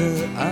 to